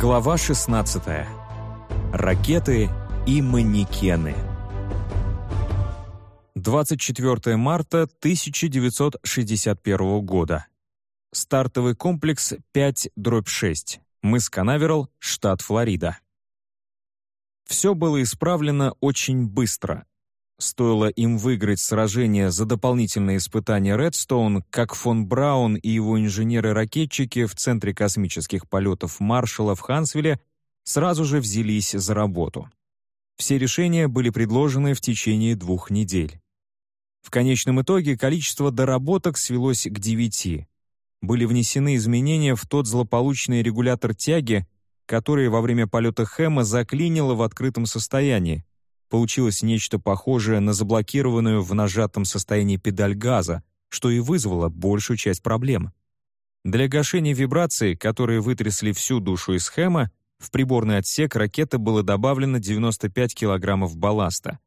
Глава 16. Ракеты и манекены. 24 марта 1961 года. Стартовый комплекс 5-6. Мыс Канаверал, штат Флорида. Все было исправлено очень быстро. Стоило им выиграть сражение за дополнительные испытания Редстоун, как фон Браун и его инженеры-ракетчики в Центре космических полетов Маршалла в Хансвилле сразу же взялись за работу. Все решения были предложены в течение двух недель. В конечном итоге количество доработок свелось к девяти. Были внесены изменения в тот злополучный регулятор тяги, который во время полета Хэма заклинило в открытом состоянии, Получилось нечто похожее на заблокированную в нажатом состоянии педаль газа, что и вызвало большую часть проблем. Для гашения вибраций, которые вытрясли всю душу из схема, в приборный отсек ракеты было добавлено 95 килограммов балласта.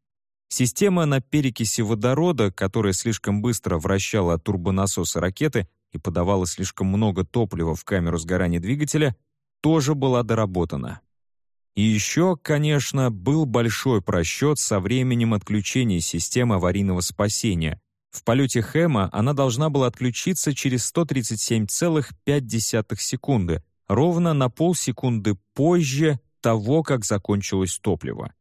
Система на перекиси водорода, которая слишком быстро вращала турбонасосы ракеты и подавала слишком много топлива в камеру сгорания двигателя, тоже была доработана. И еще, конечно, был большой просчет со временем отключения системы аварийного спасения. В полете Хэма она должна была отключиться через 137,5 секунды, ровно на полсекунды позже того, как закончилось топливо.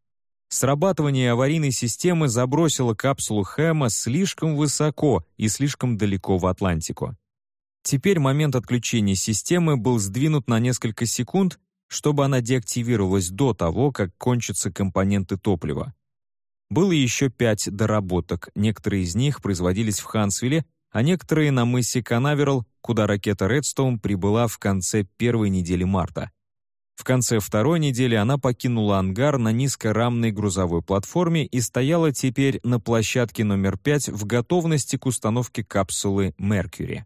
Срабатывание аварийной системы забросило капсулу Хэма слишком высоко и слишком далеко в Атлантику. Теперь момент отключения системы был сдвинут на несколько секунд, чтобы она деактивировалась до того, как кончатся компоненты топлива. Было еще пять доработок, некоторые из них производились в Хансвилле, а некоторые на мысе Канаверал, куда ракета Редстоун прибыла в конце первой недели марта. В конце второй недели она покинула ангар на низкорамной грузовой платформе и стояла теперь на площадке номер 5 в готовности к установке капсулы «Меркьюри».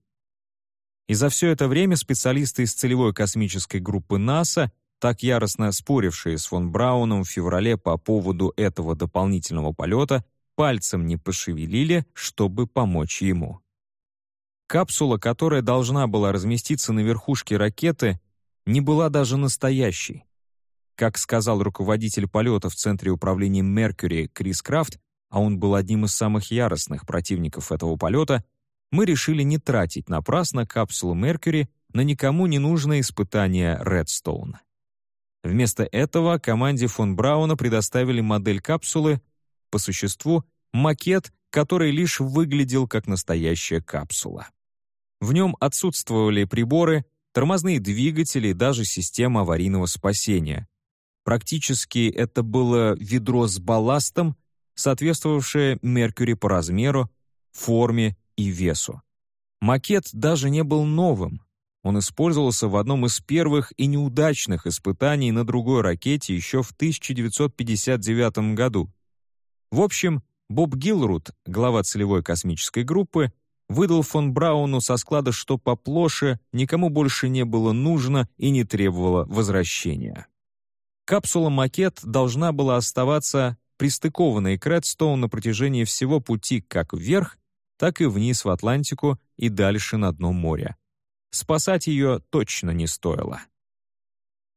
И за все это время специалисты из целевой космической группы НАСА, так яростно спорившие с фон Брауном в феврале по поводу этого дополнительного полета, пальцем не пошевелили, чтобы помочь ему. Капсула, которая должна была разместиться на верхушке ракеты, не была даже настоящей. Как сказал руководитель полета в Центре управления Меркьюри Крис Крафт, а он был одним из самых яростных противников этого полета, мы решили не тратить напрасно капсулу Меркьюри на никому не нужное испытание Редстоун. Вместо этого команде фон Брауна предоставили модель капсулы, по существу макет, который лишь выглядел как настоящая капсула. В нем отсутствовали приборы, тормозные двигатели и даже система аварийного спасения. Практически это было ведро с балластом, соответствовавшее Меркьюри по размеру, форме и весу. Макет даже не был новым. Он использовался в одном из первых и неудачных испытаний на другой ракете еще в 1959 году. В общем, Боб Гилрут, глава целевой космической группы, выдал фон Брауну со склада что поплоше, никому больше не было нужно и не требовало возвращения. Капсула-макет должна была оставаться пристыкованной к Редстоун на протяжении всего пути как вверх, так и вниз в Атлантику и дальше на дно моря. Спасать ее точно не стоило.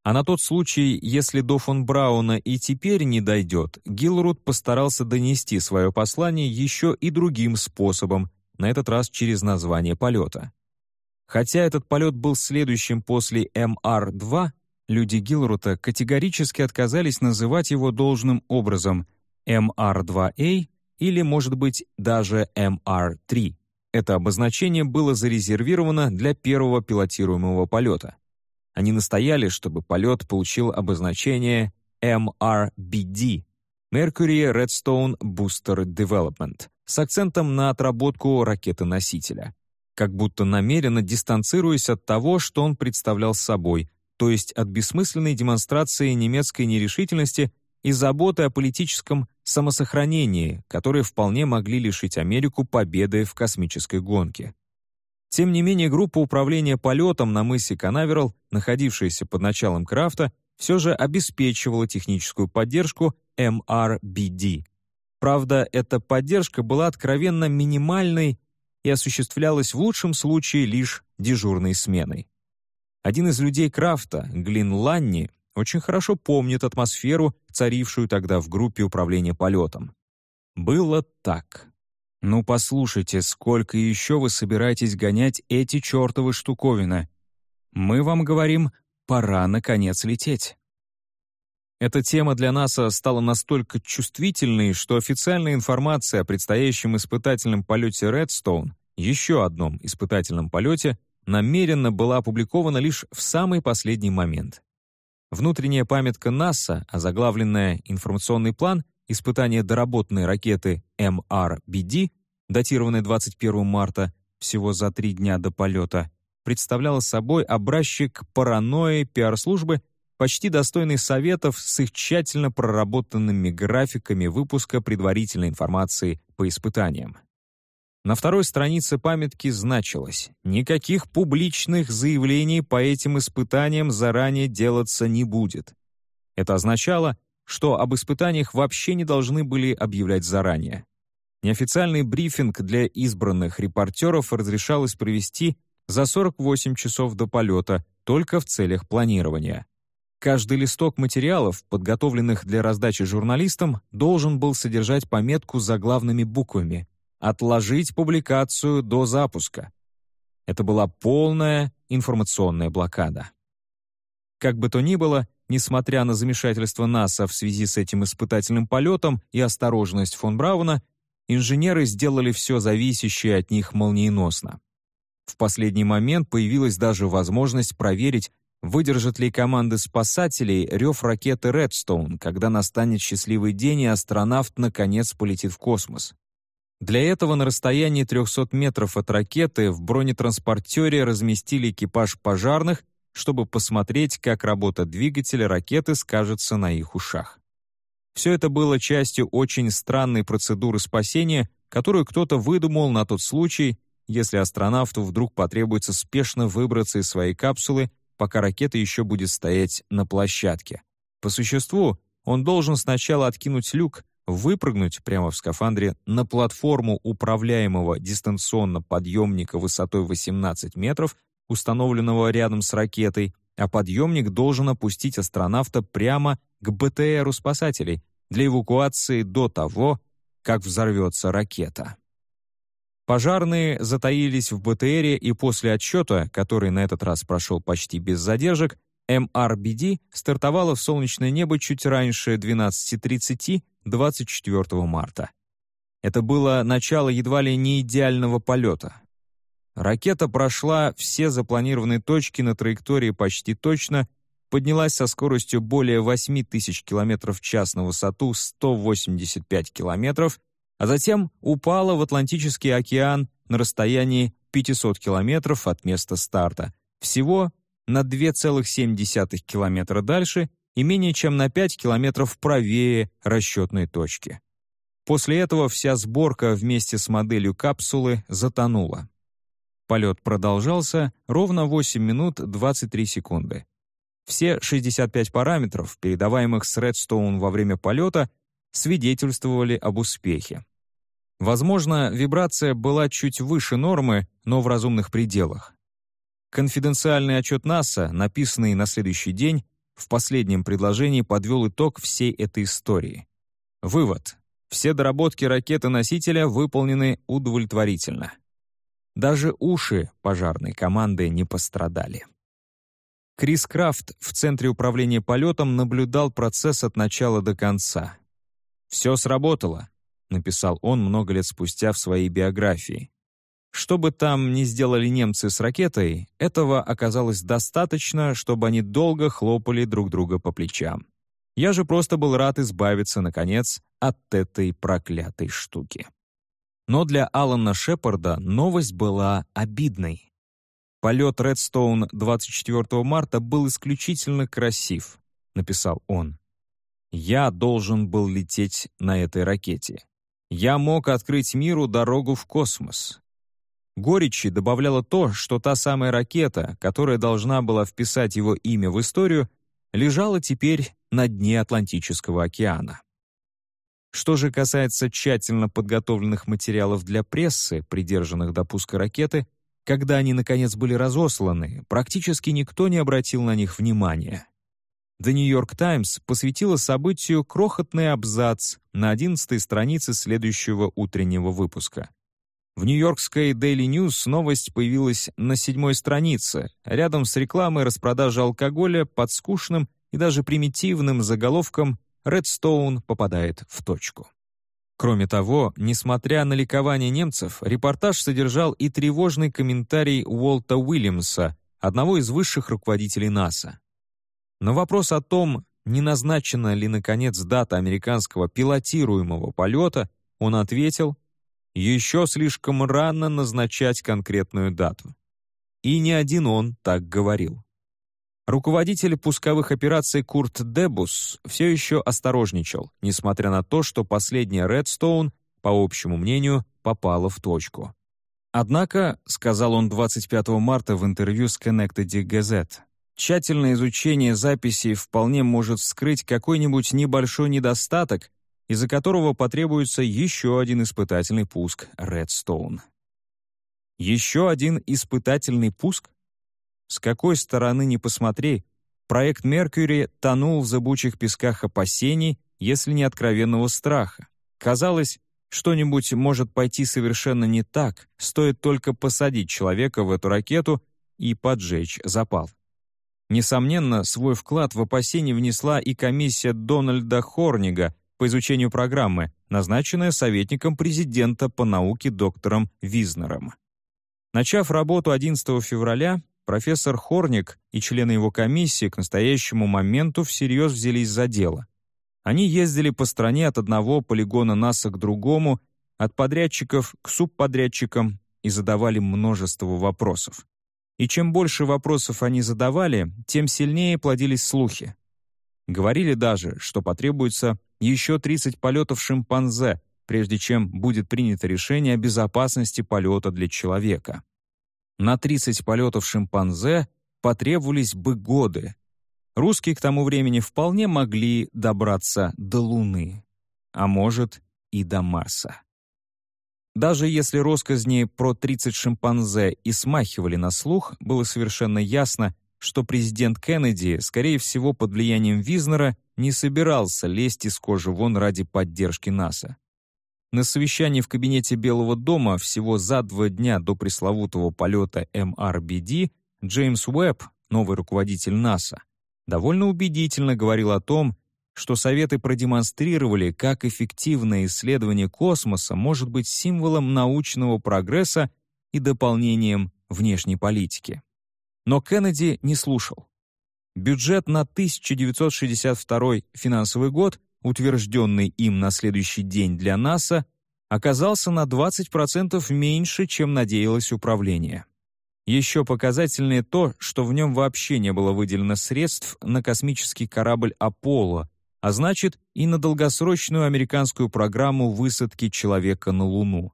А на тот случай, если до фон Брауна и теперь не дойдет, Гилруд постарался донести свое послание еще и другим способом, на этот раз через название полета. Хотя этот полет был следующим после МР-2, люди Гилрута категорически отказались называть его должным образом МР-2А или, может быть, даже MR-3. Это обозначение было зарезервировано для первого пилотируемого полета. Они настояли, чтобы полет получил обозначение MRBD — Mercury Redstone Booster Development с акцентом на отработку ракеты-носителя, как будто намеренно дистанцируясь от того, что он представлял собой, то есть от бессмысленной демонстрации немецкой нерешительности и заботы о политическом самосохранении, которые вполне могли лишить Америку победы в космической гонке. Тем не менее, группа управления полетом на мысе Канаверал, находившаяся под началом Крафта, все же обеспечивала техническую поддержку MRBD. Правда, эта поддержка была откровенно минимальной и осуществлялась в лучшем случае лишь дежурной сменой. Один из людей Крафта, Глин Ланни, очень хорошо помнит атмосферу, царившую тогда в группе управления полетом. Было так. «Ну, послушайте, сколько еще вы собираетесь гонять эти чертовы штуковины? Мы вам говорим, пора, наконец, лететь». Эта тема для НАСА стала настолько чувствительной, что официальная информация о предстоящем испытательном полете Redstone, еще одном испытательном полете, намеренно была опубликована лишь в самый последний момент. Внутренняя памятка НАСА, озаглавленная «Информационный план», испытания доработанной ракеты MRBD, датированной 21 марта, всего за три дня до полета, представляла собой образчик паранойи пиар-службы, почти достойный советов с их тщательно проработанными графиками выпуска предварительной информации по испытаниям. На второй странице памятки значилось «Никаких публичных заявлений по этим испытаниям заранее делаться не будет». Это означало, что об испытаниях вообще не должны были объявлять заранее. Неофициальный брифинг для избранных репортеров разрешалось провести за 48 часов до полета только в целях планирования. Каждый листок материалов, подготовленных для раздачи журналистам, должен был содержать пометку заглавными буквами «Отложить публикацию до запуска». Это была полная информационная блокада. Как бы то ни было, несмотря на замешательство НАСА в связи с этим испытательным полетом и осторожность фон Брауна, инженеры сделали все зависящее от них молниеносно. В последний момент появилась даже возможность проверить, выдержат ли команды спасателей рев ракеты «Редстоун», когда настанет счастливый день и астронавт наконец полетит в космос. Для этого на расстоянии 300 метров от ракеты в бронетранспортере разместили экипаж пожарных чтобы посмотреть, как работа двигателя ракеты скажется на их ушах. Все это было частью очень странной процедуры спасения, которую кто-то выдумал на тот случай, если астронавту вдруг потребуется спешно выбраться из своей капсулы, пока ракета еще будет стоять на площадке. По существу, он должен сначала откинуть люк, выпрыгнуть прямо в скафандре на платформу управляемого дистанционно подъемника высотой 18 метров установленного рядом с ракетой, а подъемник должен опустить астронавта прямо к БТРу спасателей для эвакуации до того, как взорвется ракета. Пожарные затаились в БТРе, и после отсчета, который на этот раз прошел почти без задержек, МРБД стартовала в солнечное небо чуть раньше 12.30 24 марта. Это было начало едва ли не идеального полета. Ракета прошла все запланированные точки на траектории почти точно, поднялась со скоростью более 8 тысяч км в час на высоту 185 км, а затем упала в Атлантический океан на расстоянии 500 км от места старта, всего на 2,7 км дальше и менее чем на 5 км правее расчетной точки. После этого вся сборка вместе с моделью капсулы затонула. Полет продолжался ровно 8 минут 23 секунды. Все 65 параметров, передаваемых с Redstone во время полета, свидетельствовали об успехе. Возможно, вибрация была чуть выше нормы, но в разумных пределах. Конфиденциальный отчет НАСА, написанный на следующий день, в последнем предложении подвел итог всей этой истории. Вывод. Все доработки ракеты-носителя выполнены удовлетворительно. Даже уши пожарной команды не пострадали. Крис Крафт в Центре управления полетом наблюдал процесс от начала до конца. «Все сработало», — написал он много лет спустя в своей биографии. Что бы там ни сделали немцы с ракетой, этого оказалось достаточно, чтобы они долго хлопали друг друга по плечам. Я же просто был рад избавиться, наконец, от этой проклятой штуки. Но для Алана Шепарда новость была обидной. «Полет Редстоун 24 марта был исключительно красив», — написал он. «Я должен был лететь на этой ракете. Я мог открыть миру дорогу в космос». Горечи добавляло то, что та самая ракета, которая должна была вписать его имя в историю, лежала теперь на дне Атлантического океана. Что же касается тщательно подготовленных материалов для прессы, придержанных до пуска ракеты, Когда они, наконец, были разосланы, практически никто не обратил на них внимания. The New York Times посвятила событию крохотный абзац на 11 странице следующего утреннего выпуска. В нью-йоркской Daily News новость появилась на седьмой странице, рядом с рекламой распродажи алкоголя под скучным и даже примитивным заголовком «Redstone попадает в точку». Кроме того, несмотря на ликование немцев, репортаж содержал и тревожный комментарий Уолта Уильямса, одного из высших руководителей НАСА. На вопрос о том, не назначена ли, наконец, дата американского пилотируемого полета, он ответил, еще слишком рано назначать конкретную дату. И не один он так говорил. Руководитель пусковых операций Курт Дебус все еще осторожничал, несмотря на то, что последняя Редстоун, по общему мнению, попала в точку. Однако, сказал он 25 марта в интервью с Connected Gazette, тщательное изучение записей вполне может вскрыть какой-нибудь небольшой недостаток, из-за которого потребуется еще один испытательный пуск Redstone. Еще один испытательный пуск? С какой стороны ни посмотри, проект Меркьюри тонул в забучих песках опасений, если не откровенного страха. Казалось, что-нибудь может пойти совершенно не так, стоит только посадить человека в эту ракету и поджечь запал. Несомненно, свой вклад в опасения внесла и комиссия Дональда Хорнига — по изучению программы, назначенная советником президента по науке доктором Визнером. Начав работу 11 февраля, профессор Хорник и члены его комиссии к настоящему моменту всерьез взялись за дело. Они ездили по стране от одного полигона НАСА к другому, от подрядчиков к субподрядчикам и задавали множество вопросов. И чем больше вопросов они задавали, тем сильнее плодились слухи. Говорили даже, что потребуется еще 30 полетов шимпанзе, прежде чем будет принято решение о безопасности полета для человека. На 30 полетов шимпанзе потребовались бы годы. Русские к тому времени вполне могли добраться до Луны, а может и до Марса. Даже если россказни про 30 шимпанзе и смахивали на слух, было совершенно ясно, что президент Кеннеди, скорее всего, под влиянием Визнера, не собирался лезть из кожи вон ради поддержки НАСА. На совещании в кабинете Белого дома всего за два дня до пресловутого полета МРБД Джеймс Уэбб, новый руководитель НАСА, довольно убедительно говорил о том, что Советы продемонстрировали, как эффективное исследование космоса может быть символом научного прогресса и дополнением внешней политики. Но Кеннеди не слушал. Бюджет на 1962 финансовый год, утвержденный им на следующий день для НАСА, оказался на 20% меньше, чем надеялось управление. Еще показательнее то, что в нем вообще не было выделено средств на космический корабль «Аполло», а значит и на долгосрочную американскую программу высадки человека на Луну.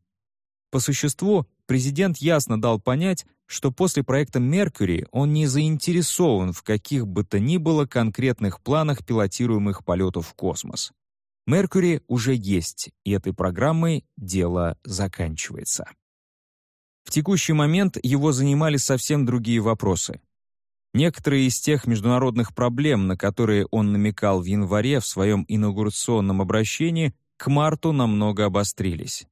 По существу, президент ясно дал понять, что после проекта «Меркьюри» он не заинтересован в каких бы то ни было конкретных планах пилотируемых полетов в космос. «Меркьюри» уже есть, и этой программой дело заканчивается. В текущий момент его занимали совсем другие вопросы. Некоторые из тех международных проблем, на которые он намекал в январе в своем инаугурационном обращении, к марту намного обострились.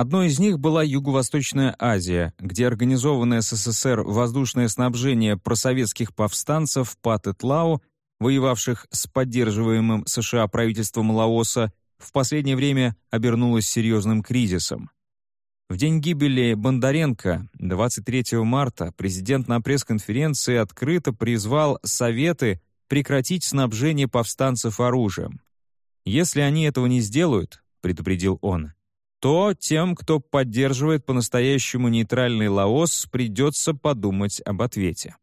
Одной из них была Юго-Восточная Азия, где организованное СССР воздушное снабжение просоветских повстанцев Пат-Этлау, воевавших с поддерживаемым США правительством Лаоса, в последнее время обернулось серьезным кризисом. В день гибели Бондаренко, 23 марта, президент на пресс-конференции открыто призвал Советы прекратить снабжение повстанцев оружием. «Если они этого не сделают», — предупредил он, то тем, кто поддерживает по-настоящему нейтральный Лаос, придется подумать об ответе.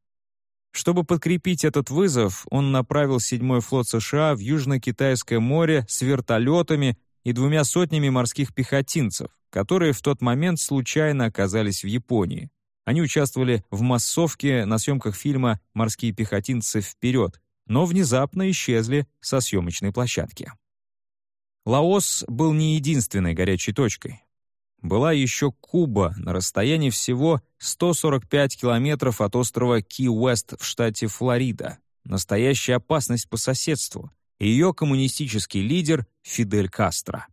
Чтобы подкрепить этот вызов, он направил седьмой флот США в Южно-Китайское море с вертолетами и двумя сотнями морских пехотинцев, которые в тот момент случайно оказались в Японии. Они участвовали в массовке на съемках фильма «Морские пехотинцы вперед», но внезапно исчезли со съемочной площадки. Лаос был не единственной горячей точкой. была еще Куба на расстоянии всего 145 километров от острова Ки-Уэст в штате Флорида. Настоящая опасность по соседству. Ее коммунистический лидер Фидель Кастро.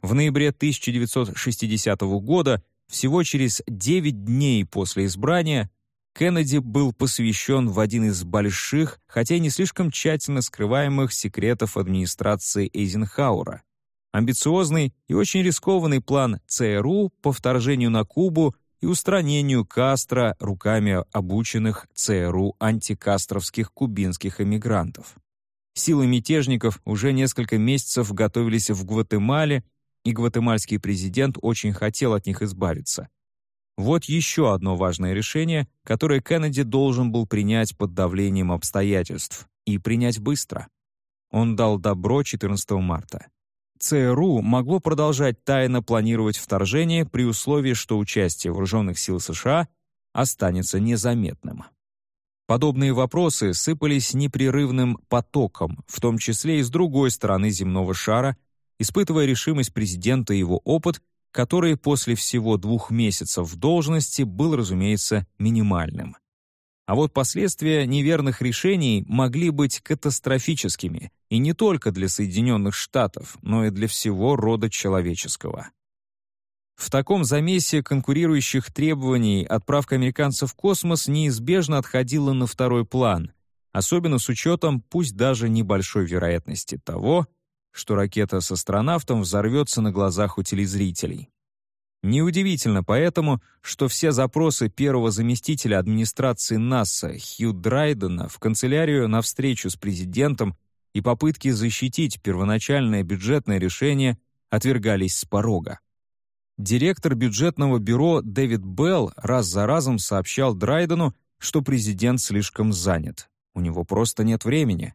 В ноябре 1960 года, всего через 9 дней после избрания, Кеннеди был посвящен в один из больших, хотя и не слишком тщательно скрываемых секретов администрации Эйзенхауэра. Амбициозный и очень рискованный план ЦРУ по вторжению на Кубу и устранению Кастро руками обученных ЦРУ антикастровских кубинских эмигрантов. Силы мятежников уже несколько месяцев готовились в Гватемале, и гватемальский президент очень хотел от них избавиться. Вот еще одно важное решение, которое Кеннеди должен был принять под давлением обстоятельств, и принять быстро. Он дал добро 14 марта. ЦРУ могло продолжать тайно планировать вторжение при условии, что участие вооруженных сил США останется незаметным. Подобные вопросы сыпались непрерывным потоком, в том числе и с другой стороны земного шара, испытывая решимость президента и его опыт, который после всего двух месяцев в должности был, разумеется, минимальным. А вот последствия неверных решений могли быть катастрофическими, и не только для Соединенных Штатов, но и для всего рода человеческого. В таком замесе конкурирующих требований отправка американцев в космос неизбежно отходила на второй план, особенно с учетом пусть даже небольшой вероятности того, что ракета с астронавтом взорвется на глазах у телезрителей. Неудивительно поэтому, что все запросы первого заместителя администрации НАСА Хью Драйдена в канцелярию на встречу с президентом и попытки защитить первоначальное бюджетное решение отвергались с порога. Директор бюджетного бюро Дэвид Белл раз за разом сообщал Драйдену, что президент слишком занят. У него просто нет времени.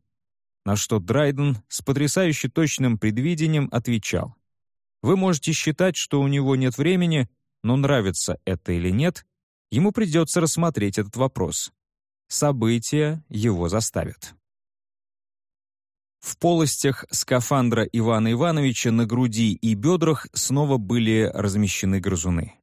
На что Драйден с потрясающе точным предвидением отвечал. Вы можете считать, что у него нет времени, но нравится это или нет, ему придется рассмотреть этот вопрос. События его заставят. В полостях скафандра Ивана Ивановича на груди и бедрах снова были размещены грызуны.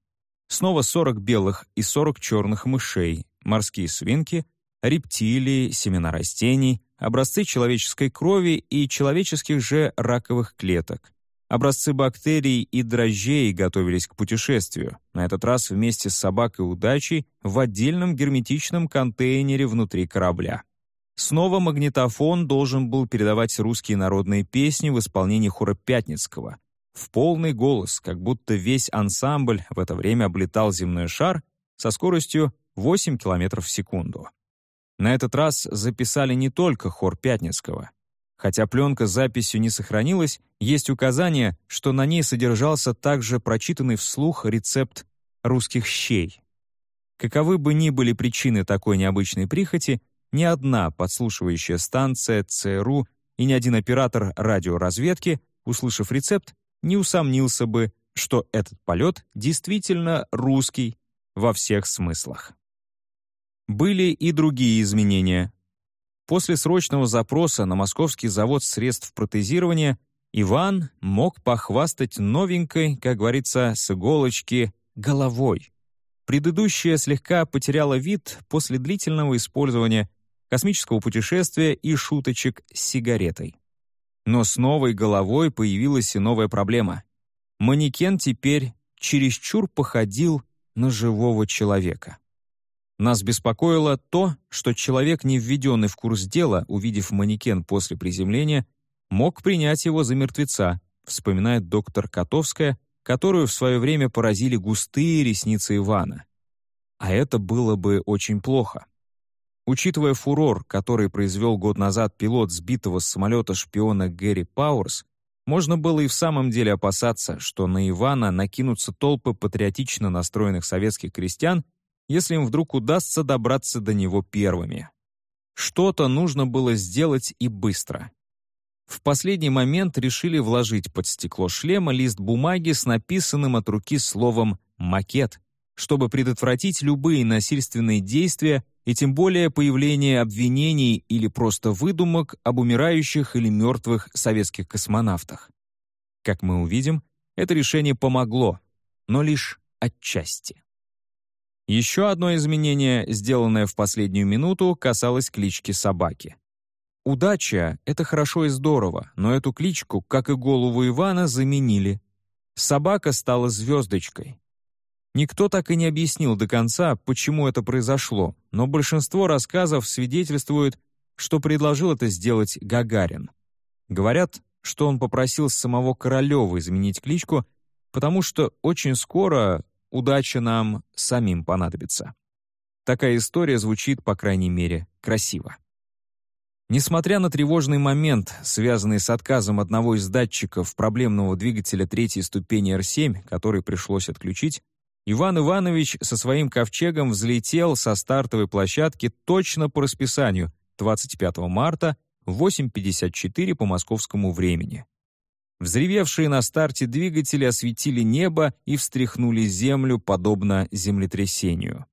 Снова 40 белых и 40 черных мышей, морские свинки, рептилии, семена растений, образцы человеческой крови и человеческих же раковых клеток. Образцы бактерий и дрожжей готовились к путешествию, на этот раз вместе с собакой удачей в отдельном герметичном контейнере внутри корабля. Снова магнитофон должен был передавать русские народные песни в исполнении хора Пятницкого. В полный голос, как будто весь ансамбль в это время облетал земной шар со скоростью 8 км в секунду. На этот раз записали не только хор Пятницкого. Хотя пленка с записью не сохранилась, есть указание, что на ней содержался также прочитанный вслух рецепт русских щей. Каковы бы ни были причины такой необычной прихоти, ни одна подслушивающая станция ЦРУ и ни один оператор радиоразведки, услышав рецепт, не усомнился бы, что этот полет действительно русский во всех смыслах. Были и другие изменения. После срочного запроса на московский завод средств протезирования Иван мог похвастать новенькой, как говорится, с иголочки, головой. Предыдущая слегка потеряла вид после длительного использования космического путешествия и шуточек с сигаретой. Но с новой головой появилась и новая проблема. Манекен теперь чересчур походил на живого человека. Нас беспокоило то, что человек, не введенный в курс дела, увидев манекен после приземления, мог принять его за мертвеца, вспоминает доктор Котовская, которую в свое время поразили густые ресницы Ивана. А это было бы очень плохо. Учитывая фурор, который произвел год назад пилот сбитого с самолета шпиона Гэри Пауэрс, можно было и в самом деле опасаться, что на Ивана накинутся толпы патриотично настроенных советских крестьян если им вдруг удастся добраться до него первыми. Что-то нужно было сделать и быстро. В последний момент решили вложить под стекло шлема лист бумаги с написанным от руки словом «макет», чтобы предотвратить любые насильственные действия и тем более появление обвинений или просто выдумок об умирающих или мертвых советских космонавтах. Как мы увидим, это решение помогло, но лишь отчасти. Еще одно изменение, сделанное в последнюю минуту, касалось клички собаки. Удача — это хорошо и здорово, но эту кличку, как и голову Ивана, заменили. Собака стала звездочкой. Никто так и не объяснил до конца, почему это произошло, но большинство рассказов свидетельствует, что предложил это сделать Гагарин. Говорят, что он попросил самого Королева изменить кличку, потому что очень скоро удача нам самим понадобится. Такая история звучит, по крайней мере, красиво. Несмотря на тревожный момент, связанный с отказом одного из датчиков проблемного двигателя третьей ступени Р-7, который пришлось отключить, Иван Иванович со своим ковчегом взлетел со стартовой площадки точно по расписанию 25 марта в 8.54 по московскому времени. Взревевшие на старте двигатели осветили небо и встряхнули Землю, подобно землетрясению.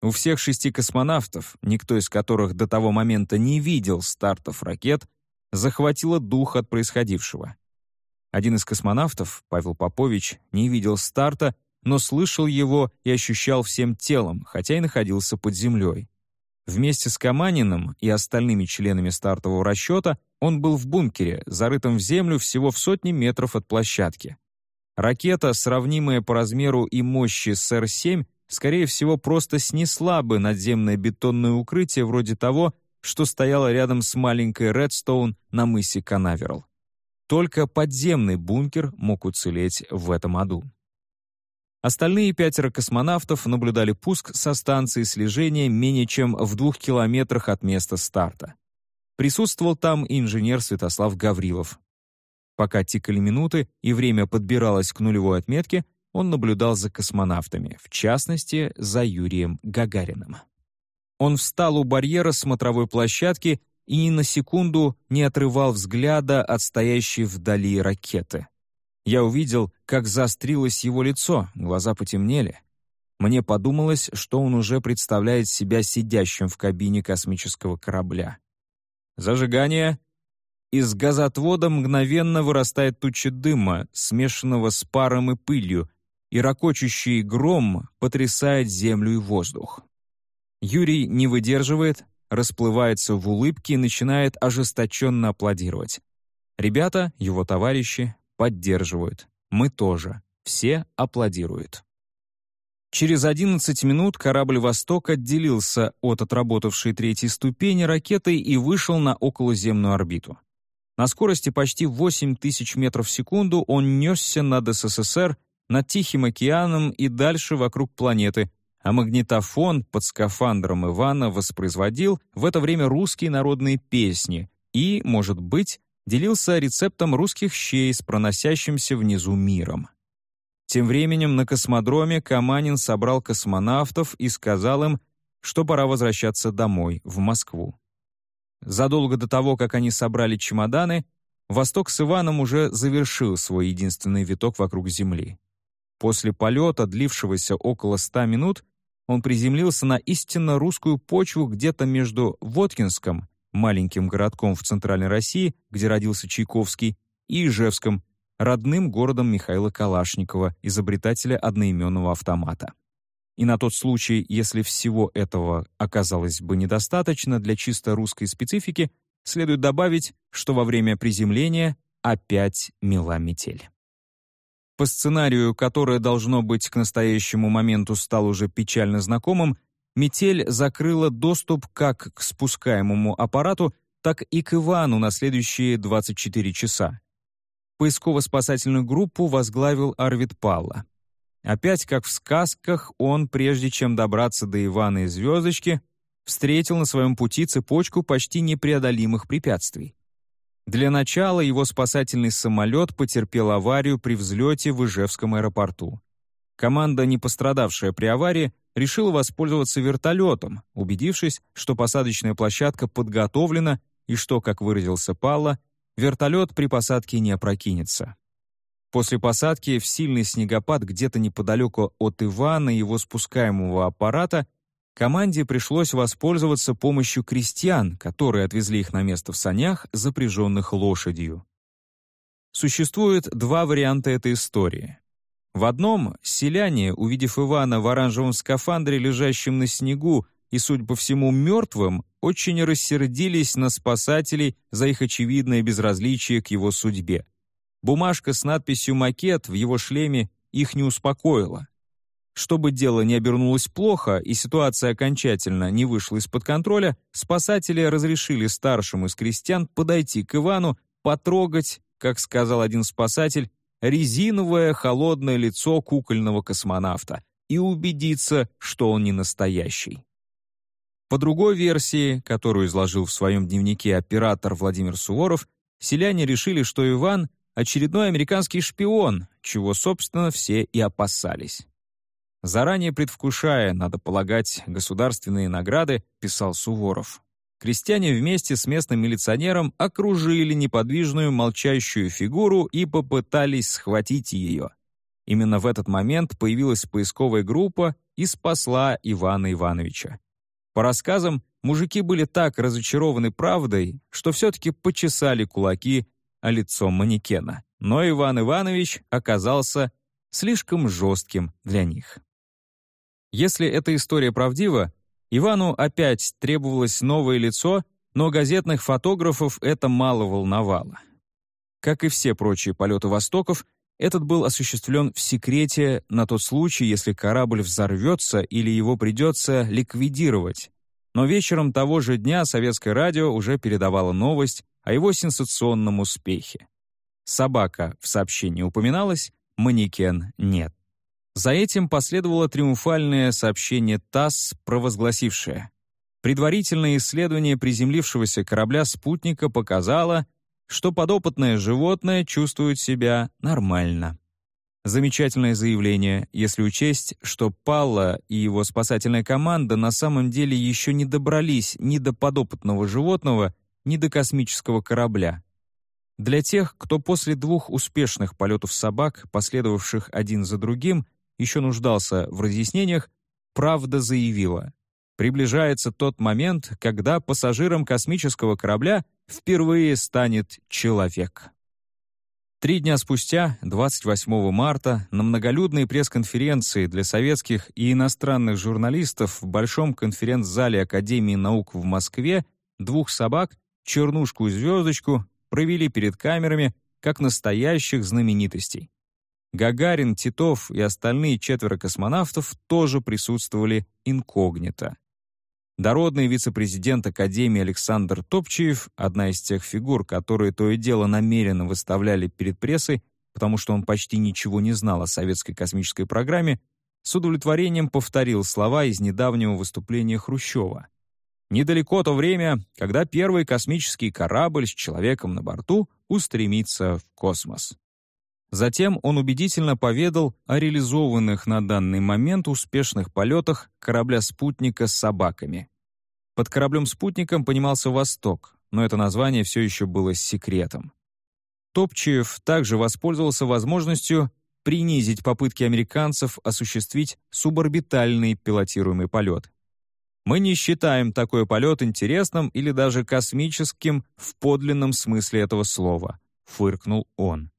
У всех шести космонавтов, никто из которых до того момента не видел стартов ракет, захватило дух от происходившего. Один из космонавтов, Павел Попович, не видел старта, но слышал его и ощущал всем телом, хотя и находился под землей. Вместе с Каманиным и остальными членами стартового расчета он был в бункере, зарытом в землю всего в сотни метров от площадки. Ракета, сравнимая по размеру и мощи с Р-7, скорее всего, просто снесла бы надземное бетонное укрытие вроде того, что стояло рядом с маленькой Редстоун на мысе Канаверал. Только подземный бункер мог уцелеть в этом аду. Остальные пятеро космонавтов наблюдали пуск со станции слежения менее чем в двух километрах от места старта. Присутствовал там и инженер Святослав Гаврилов. Пока тикали минуты и время подбиралось к нулевой отметке, он наблюдал за космонавтами, в частности, за Юрием Гагариным. Он встал у барьера смотровой площадки и ни на секунду не отрывал взгляда от стоящей вдали ракеты. Я увидел, как заострилось его лицо, глаза потемнели. Мне подумалось, что он уже представляет себя сидящим в кабине космического корабля. Зажигание. Из газотвода мгновенно вырастает туча дыма, смешанного с паром и пылью, и ракочущий гром потрясает землю и воздух. Юрий не выдерживает, расплывается в улыбке и начинает ожесточенно аплодировать. Ребята, его товарищи, Поддерживают. Мы тоже. Все аплодируют. Через 11 минут корабль «Восток» отделился от отработавшей третьей ступени ракетой и вышел на околоземную орбиту. На скорости почти 8 тысяч метров в секунду он несся над СССР, над Тихим океаном и дальше вокруг планеты, а магнитофон под скафандром Ивана воспроизводил в это время русские народные песни и, может быть, делился рецептом русских щей с проносящимся внизу миром. Тем временем на космодроме Каманин собрал космонавтов и сказал им, что пора возвращаться домой, в Москву. Задолго до того, как они собрали чемоданы, Восток с Иваном уже завершил свой единственный виток вокруг Земли. После полета, длившегося около ста минут, он приземлился на истинно русскую почву где-то между Воткинском маленьким городком в Центральной России, где родился Чайковский, и Ижевском, родным городом Михаила Калашникова, изобретателя одноименного автомата. И на тот случай, если всего этого оказалось бы недостаточно для чисто русской специфики, следует добавить, что во время приземления опять мела метель. По сценарию, которое должно быть к настоящему моменту стал уже печально знакомым, метель закрыла доступ как к спускаемому аппарату, так и к Ивану на следующие 24 часа. Поисково-спасательную группу возглавил Арвид Палла. Опять, как в сказках, он, прежде чем добраться до Ивана и Звездочки, встретил на своем пути цепочку почти непреодолимых препятствий. Для начала его спасательный самолет потерпел аварию при взлете в Ижевском аэропорту. Команда, не пострадавшая при аварии, решила воспользоваться вертолетом, убедившись, что посадочная площадка подготовлена и что, как выразился Палла, вертолет при посадке не опрокинется. После посадки в сильный снегопад где-то неподалеку от Ивана и его спускаемого аппарата команде пришлось воспользоваться помощью крестьян, которые отвезли их на место в санях, запряженных лошадью. Существует два варианта этой истории. В одном селяне, увидев Ивана в оранжевом скафандре, лежащем на снегу и, судя по всему, мертвым, очень рассердились на спасателей за их очевидное безразличие к его судьбе. Бумажка с надписью «Макет» в его шлеме их не успокоила. Чтобы дело не обернулось плохо и ситуация окончательно не вышла из-под контроля, спасатели разрешили старшему из крестьян подойти к Ивану, потрогать, как сказал один спасатель, резиновое холодное лицо кукольного космонавта и убедиться, что он не настоящий. По другой версии, которую изложил в своем дневнике оператор Владимир Суворов, селяне решили, что Иван — очередной американский шпион, чего, собственно, все и опасались. Заранее предвкушая, надо полагать, государственные награды, писал Суворов. Крестьяне вместе с местным милиционером окружили неподвижную молчащую фигуру и попытались схватить ее. Именно в этот момент появилась поисковая группа и спасла Ивана Ивановича. По рассказам, мужики были так разочарованы правдой, что все-таки почесали кулаки о лицо манекена. Но Иван Иванович оказался слишком жестким для них. Если эта история правдива, Ивану опять требовалось новое лицо, но газетных фотографов это мало волновало. Как и все прочие полеты «Востоков», этот был осуществлен в секрете на тот случай, если корабль взорвется или его придется ликвидировать. Но вечером того же дня советское радио уже передавало новость о его сенсационном успехе. Собака в сообщении упоминалась, манекен нет. За этим последовало триумфальное сообщение ТАСС, провозгласившее Предварительное исследование приземлившегося корабля-спутника показало, что подопытное животное чувствует себя нормально. Замечательное заявление, если учесть, что Палла и его спасательная команда на самом деле еще не добрались ни до подопытного животного, ни до космического корабля. Для тех, кто после двух успешных полетов собак, последовавших один за другим, еще нуждался в разъяснениях, правда заявила, приближается тот момент, когда пассажиром космического корабля впервые станет человек. Три дня спустя, 28 марта, на многолюдной пресс-конференции для советских и иностранных журналистов в Большом конференц-зале Академии наук в Москве двух собак, чернушку и звездочку, провели перед камерами как настоящих знаменитостей. Гагарин, Титов и остальные четверо космонавтов тоже присутствовали инкогнито. Дородный вице-президент Академии Александр Топчиев, одна из тех фигур, которые то и дело намеренно выставляли перед прессой, потому что он почти ничего не знал о советской космической программе, с удовлетворением повторил слова из недавнего выступления Хрущева. «Недалеко то время, когда первый космический корабль с человеком на борту устремится в космос». Затем он убедительно поведал о реализованных на данный момент успешных полетах корабля-спутника с собаками. Под кораблем-спутником понимался «Восток», но это название все еще было секретом. Топчиев также воспользовался возможностью принизить попытки американцев осуществить суборбитальный пилотируемый полет. Мы не считаем такой полет интересным или даже космическим в подлинном смысле этого слова, фыркнул он.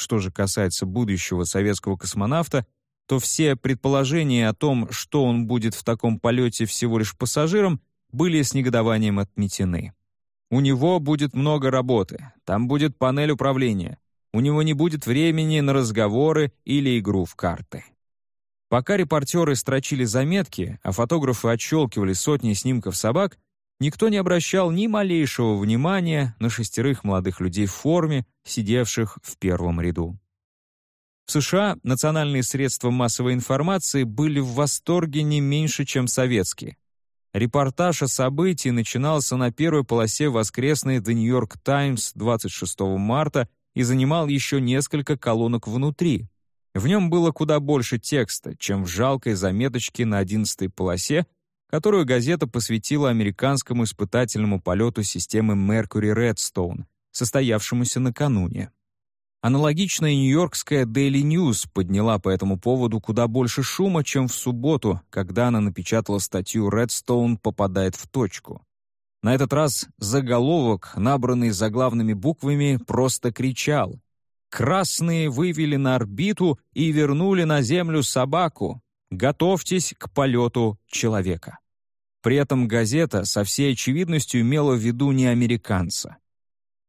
Что же касается будущего советского космонавта, то все предположения о том, что он будет в таком полете всего лишь пассажиром, были с негодованием отметены. У него будет много работы, там будет панель управления, у него не будет времени на разговоры или игру в карты. Пока репортеры строчили заметки, а фотографы отщелкивали сотни снимков собак, Никто не обращал ни малейшего внимания на шестерых молодых людей в форме, сидевших в первом ряду. В США национальные средства массовой информации были в восторге не меньше, чем советские. Репортаж о событии начинался на первой полосе воскресной The New York Times 26 марта и занимал еще несколько колонок внутри. В нем было куда больше текста, чем в жалкой заметочке на 11 полосе, которую газета посвятила американскому испытательному полету системы Mercury Redstone, состоявшемуся накануне. Аналогичная нью-йоркская Daily News подняла по этому поводу куда больше шума, чем в субботу, когда она напечатала статью «Redstone попадает в точку». На этот раз заголовок, набранный заглавными буквами, просто кричал Красные вывели на орбиту и вернули на Землю собаку. Готовьтесь к полету человека. При этом газета со всей очевидностью имела в виду не американца.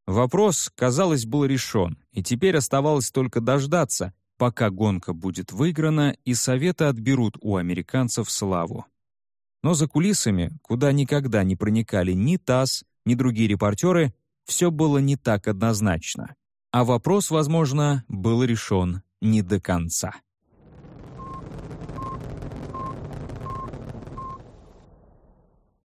Вопрос, казалось, был решен, и теперь оставалось только дождаться, пока гонка будет выиграна и Советы отберут у американцев славу. Но за кулисами, куда никогда не проникали ни ТАСС, ни другие репортеры, все было не так однозначно. А вопрос, возможно, был решен не до конца.